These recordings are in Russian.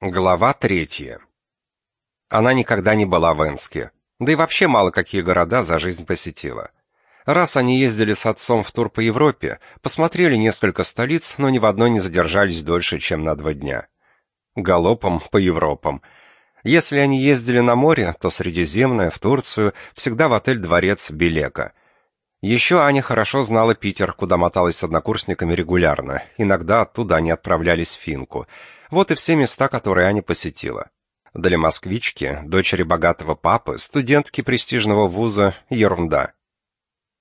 Глава третья. Она никогда не была в Энске, да и вообще мало какие города за жизнь посетила. Раз они ездили с отцом в тур по Европе, посмотрели несколько столиц, но ни в одной не задержались дольше, чем на два дня. Галопом по Европам. Если они ездили на море, то Средиземное, в Турцию, всегда в отель «Дворец Белека». Еще Аня хорошо знала Питер, куда моталась с однокурсниками регулярно. Иногда оттуда они отправлялись в Финку – вот и все места, которые Аня посетила. Для москвички, дочери богатого папы, студентки престижного вуза – ерунда.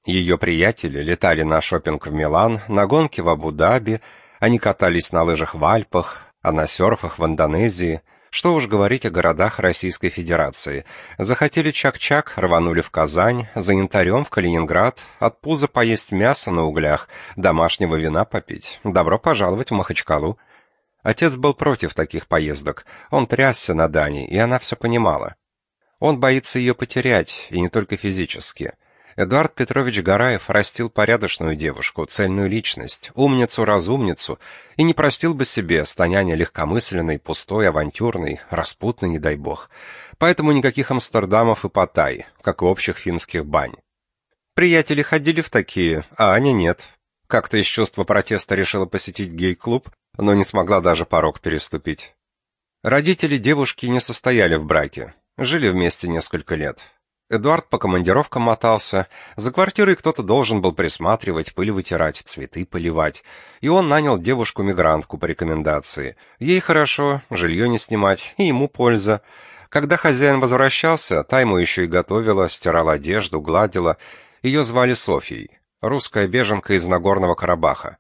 Ее приятели летали на шопинг в Милан, на гонки в Абу-Даби, они катались на лыжах в Альпах, а на серфах в Индонезии. Что уж говорить о городах Российской Федерации. Захотели чак-чак, рванули в Казань, за янтарем в Калининград, от пуза поесть мясо на углях, домашнего вина попить. Добро пожаловать в Махачкалу. Отец был против таких поездок. Он трясся на Дани, и она все понимала. Он боится ее потерять, и не только физически. Эдуард Петрович Гараев растил порядочную девушку, цельную личность, умницу-разумницу, и не простил бы себе станяния легкомысленной, пустой, авантюрной, распутной, не дай бог. Поэтому никаких Амстердамов и Паттай, как и общих финских бань. Приятели ходили в такие, а Аня нет. Как-то из чувства протеста решила посетить гей-клуб, но не смогла даже порог переступить. Родители девушки не состояли в браке, жили вместе несколько лет. Эдуард по командировкам мотался, за квартирой кто-то должен был присматривать, пыль вытирать, цветы поливать, и он нанял девушку-мигрантку по рекомендации. Ей хорошо, жилье не снимать, и ему польза. Когда хозяин возвращался, та ему еще и готовила, стирала одежду, гладила. Ее звали Софьей, русская беженка из Нагорного Карабаха.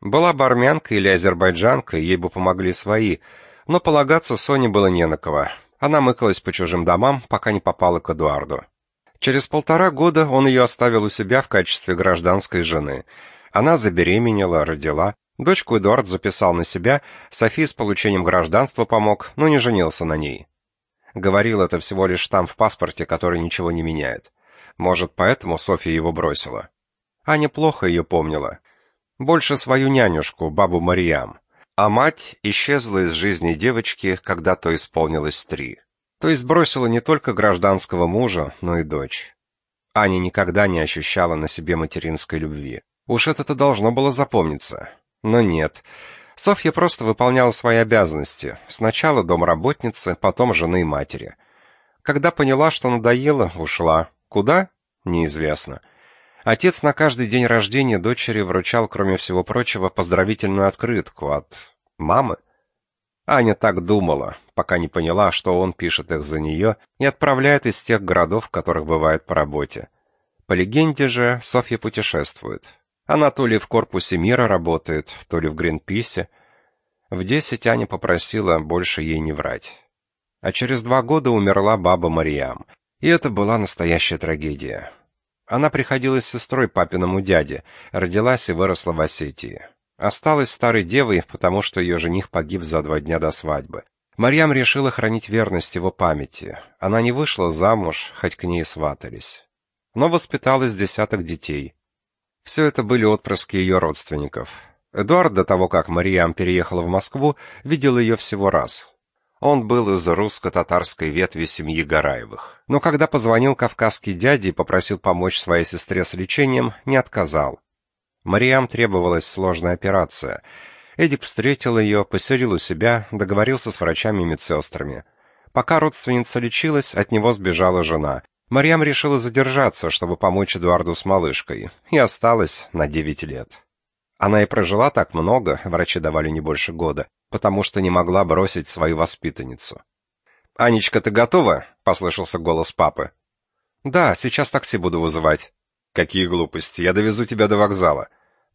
Была бы армянка или азербайджанка, ей бы помогли свои, но полагаться Соне было не на кого. Она мыкалась по чужим домам, пока не попала к Эдуарду. Через полтора года он ее оставил у себя в качестве гражданской жены. Она забеременела, родила. Дочку Эдуард записал на себя, Софи с получением гражданства помог, но не женился на ней. Говорил, это всего лишь штамп в паспорте, который ничего не меняет. Может, поэтому Софья его бросила. Аня плохо ее помнила больше свою нянюшку, бабу Мариам. А мать исчезла из жизни девочки, когда то исполнилось три. То есть бросила не только гражданского мужа, но и дочь. Аня никогда не ощущала на себе материнской любви. Уж это-то должно было запомниться. Но нет. Софья просто выполняла свои обязанности. Сначала домработницы, потом жены и матери. Когда поняла, что надоело, ушла. Куда? Неизвестно. Отец на каждый день рождения дочери вручал, кроме всего прочего, поздравительную открытку от мамы. Аня так думала, пока не поняла, что он пишет их за нее и отправляет из тех городов, в которых бывает по работе. По легенде же, Софья путешествует. Она то ли в корпусе мира работает, то ли в Гринписе. В десять Аня попросила больше ей не врать. А через два года умерла баба Мариам. И это была настоящая трагедия. Она приходилась сестрой папиному дяде, родилась и выросла в Осетии. Осталась старой девой, потому что ее жених погиб за два дня до свадьбы. Марьям решила хранить верность его памяти. Она не вышла замуж, хоть к ней сватались. Но воспиталась десяток детей. Все это были отпрыски ее родственников. Эдуард до того, как Марьям переехала в Москву, видел ее всего раз. Он был из русско-татарской ветви семьи Гараевых. Но когда позвонил кавказский дяде и попросил помочь своей сестре с лечением, не отказал. Мариам требовалась сложная операция. Эдик встретил ее, поселил у себя, договорился с врачами и медсестрами. Пока родственница лечилась, от него сбежала жена. Мариам решила задержаться, чтобы помочь Эдуарду с малышкой, и осталась на девять лет. Она и прожила так много, врачи давали не больше года, потому что не могла бросить свою воспитанницу. «Анечка, ты готова?» — послышался голос папы. «Да, сейчас такси буду вызывать». «Какие глупости, я довезу тебя до вокзала».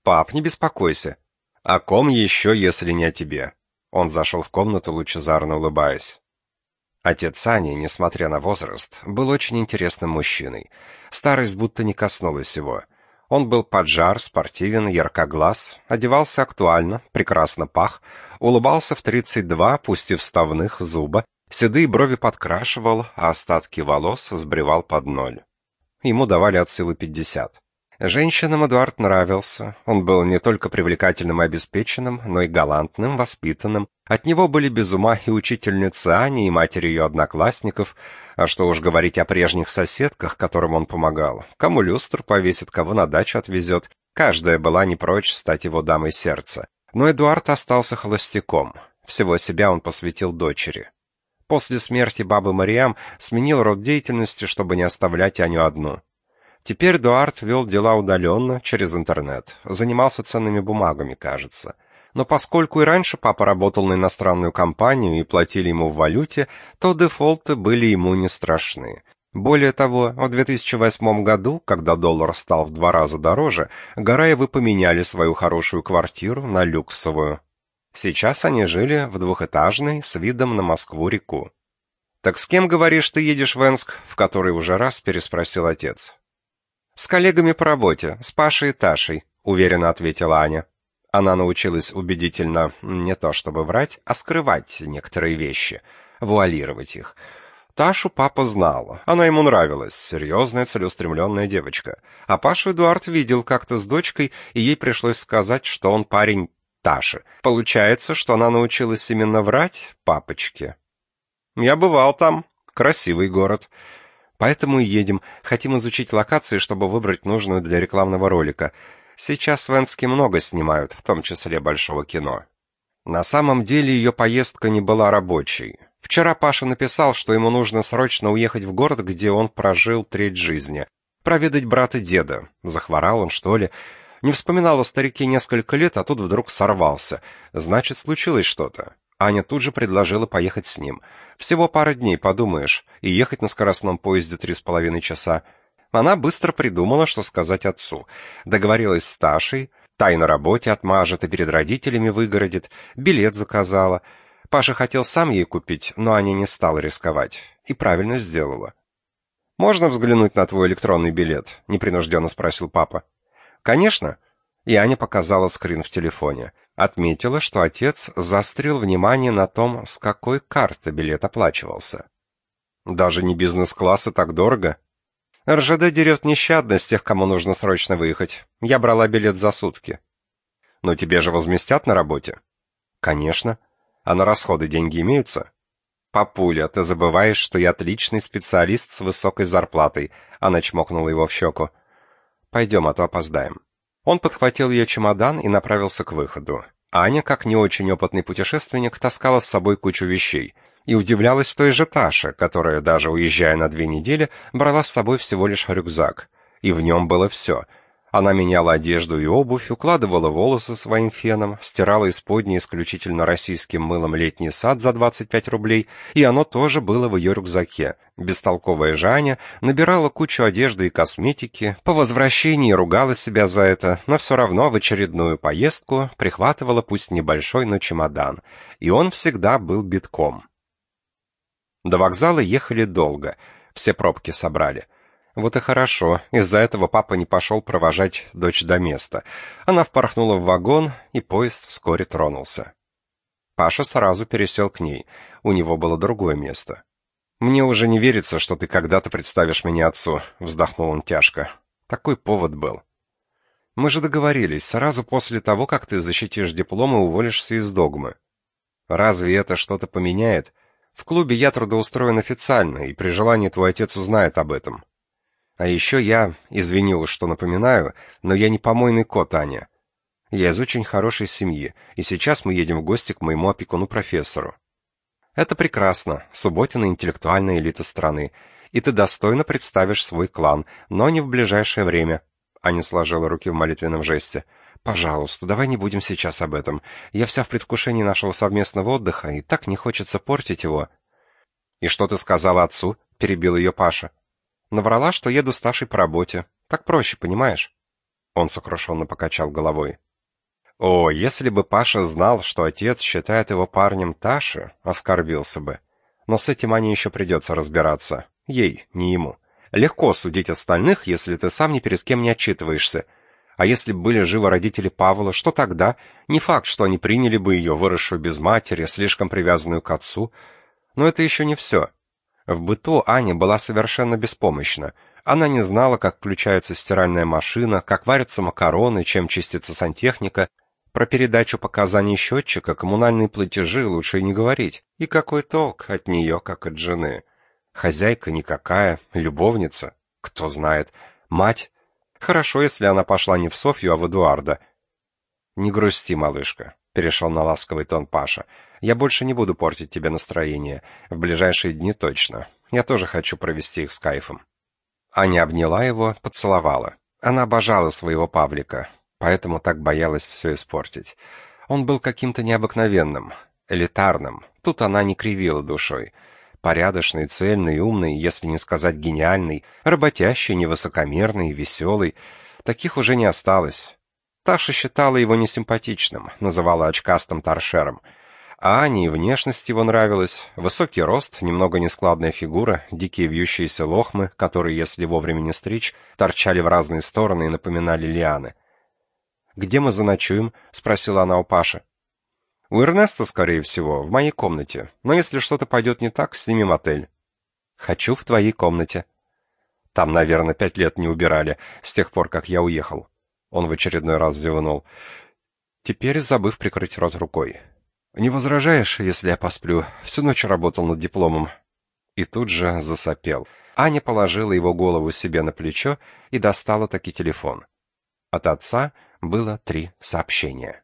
«Пап, не беспокойся». «О ком еще, если не о тебе?» Он зашел в комнату, лучезарно улыбаясь. Отец Ани, несмотря на возраст, был очень интересным мужчиной. Старость будто не коснулась его. Он был поджар, спортивен, яркоглаз, одевался актуально, прекрасно пах, улыбался в 32, пусть и вставных, зуба, седые брови подкрашивал, а остатки волос сбривал под ноль. Ему давали от силы 50. Женщинам Эдуард нравился. Он был не только привлекательным и обеспеченным, но и галантным, воспитанным. От него были без ума и учительница Аня, и матери ее одноклассников. А что уж говорить о прежних соседках, которым он помогал. Кому люстр повесит, кого на дачу отвезет. Каждая была не прочь стать его дамой сердца. Но Эдуард остался холостяком. Всего себя он посвятил дочери. После смерти бабы Мариам сменил род деятельности, чтобы не оставлять Аню одну. Теперь Дуарт вел дела удаленно, через интернет. Занимался ценными бумагами, кажется. Но поскольку и раньше папа работал на иностранную компанию и платили ему в валюте, то дефолты были ему не страшны. Более того, в 2008 году, когда доллар стал в два раза дороже, Гараевы поменяли свою хорошую квартиру на люксовую. Сейчас они жили в двухэтажной с видом на Москву-реку. «Так с кем, говоришь, ты едешь в Энск?» — в который уже раз переспросил отец. «С коллегами по работе, с Пашей и Ташей», — уверенно ответила Аня. Она научилась убедительно не то чтобы врать, а скрывать некоторые вещи, вуалировать их. Ташу папа знал, она ему нравилась, серьезная, целеустремленная девочка. А Пашу Эдуард видел как-то с дочкой, и ей пришлось сказать, что он парень Таши. Получается, что она научилась именно врать папочке. «Я бывал там. Красивый город. Поэтому и едем. Хотим изучить локации, чтобы выбрать нужную для рекламного ролика. Сейчас в Энске много снимают, в том числе большого кино. На самом деле ее поездка не была рабочей. Вчера Паша написал, что ему нужно срочно уехать в город, где он прожил треть жизни. Проведать брата деда. Захворал он, что ли? Не вспоминал о старике несколько лет, а тут вдруг сорвался. Значит, случилось что-то. Аня тут же предложила поехать с ним. Всего пара дней, подумаешь, и ехать на скоростном поезде три с половиной часа. Она быстро придумала, что сказать отцу. Договорилась с Ташей, тай на работе отмажет и перед родителями выгородит, билет заказала. Паша хотел сам ей купить, но Аня не стала рисковать. И правильно сделала. «Можно взглянуть на твой электронный билет?» — непринужденно спросил папа. «Конечно». И Аня показала скрин в телефоне. Отметила, что отец заострил внимание на том, с какой карты билет оплачивался. Даже не бизнес-класс и так дорого. РЖД дерет нещадно с тех, кому нужно срочно выехать. Я брала билет за сутки. Но тебе же возместят на работе? Конечно. А на расходы деньги имеются? Папуля, ты забываешь, что я отличный специалист с высокой зарплатой. Она чмокнула его в щеку. Пойдем, а то опоздаем. Он подхватил ее чемодан и направился к выходу. Аня, как не очень опытный путешественник, таскала с собой кучу вещей и удивлялась той же Таше, которая, даже уезжая на две недели, брала с собой всего лишь рюкзак. И в нем было все — она меняла одежду и обувь, укладывала волосы своим феном, стирала исподнее исключительно российским мылом летний сад за 25 рублей, и оно тоже было в ее рюкзаке. Бестолковая Жаня набирала кучу одежды и косметики, по возвращении ругала себя за это, но все равно в очередную поездку прихватывала пусть небольшой, но чемодан, и он всегда был битком. До вокзала ехали долго, все пробки собрали. Вот и хорошо, из-за этого папа не пошел провожать дочь до места. Она впорхнула в вагон, и поезд вскоре тронулся. Паша сразу пересел к ней, у него было другое место. «Мне уже не верится, что ты когда-то представишь меня отцу», — вздохнул он тяжко. «Такой повод был». «Мы же договорились, сразу после того, как ты защитишь диплом и уволишься из догмы». «Разве это что-то поменяет? В клубе я трудоустроен официально, и при желании твой отец узнает об этом. А еще я, извини уж, что напоминаю, но я не помойный кот, Аня. Я из очень хорошей семьи, и сейчас мы едем в гости к моему опекуну-профессору. Это прекрасно, Субботина интеллектуальная элита страны, и ты достойно представишь свой клан, но не в ближайшее время. Аня сложила руки в молитвенном жесте. Пожалуйста, давай не будем сейчас об этом. Я вся в предвкушении нашего совместного отдыха, и так не хочется портить его. И что ты сказала отцу? перебил ее Паша. Наврала, что еду с Ташей по работе. Так проще, понимаешь?» Он сокрушенно покачал головой. О, если бы Паша знал, что отец считает его парнем Таши, оскорбился бы. Но с этим Ане еще придется разбираться. Ей, не ему. Легко судить остальных, если ты сам ни перед кем не отчитываешься. А если бы были живы родители Павла, что тогда? Не факт, что они приняли бы ее, выросшую без матери, слишком привязанную к отцу. Но это еще не все. В быту Аня была совершенно беспомощна. Она не знала, как включается стиральная машина, как варятся макароны, чем чистится сантехника. Про передачу показаний счетчика, коммунальные платежи лучше и не говорить. И какой толк от нее, как от жены? Хозяйка никакая, любовница, кто знает. Мать? Хорошо, если она пошла не в Софью, а в Эдуарда. «Не грусти, малышка», — перешел на ласковый тон Паша. «Я больше не буду портить тебе настроение. В ближайшие дни точно. Я тоже хочу провести их с кайфом». Аня обняла его, поцеловала. Она обожала своего Павлика, поэтому так боялась все испортить. Он был каким-то необыкновенным, элитарным. Тут она не кривила душой. Порядочный, цельный, умный, если не сказать гениальный, работящий, невысокомерный, веселый. Таких уже не осталось. Таша считала его несимпатичным, называла очкастым торшером. А Ане и внешность его нравилась. Высокий рост, немного нескладная фигура, дикие вьющиеся лохмы, которые, если вовремя не стричь, торчали в разные стороны и напоминали лианы. «Где мы заночуем?» — спросила она у Паши. «У Эрнеста, скорее всего, в моей комнате. Но если что-то пойдет не так, снимем отель». «Хочу в твоей комнате». «Там, наверное, пять лет не убирали, с тех пор, как я уехал». Он в очередной раз зевнул. Теперь, забыв прикрыть рот рукой. «Не возражаешь, если я посплю? Всю ночь работал над дипломом». И тут же засопел. Аня положила его голову себе на плечо и достала таки телефон. От отца было три сообщения.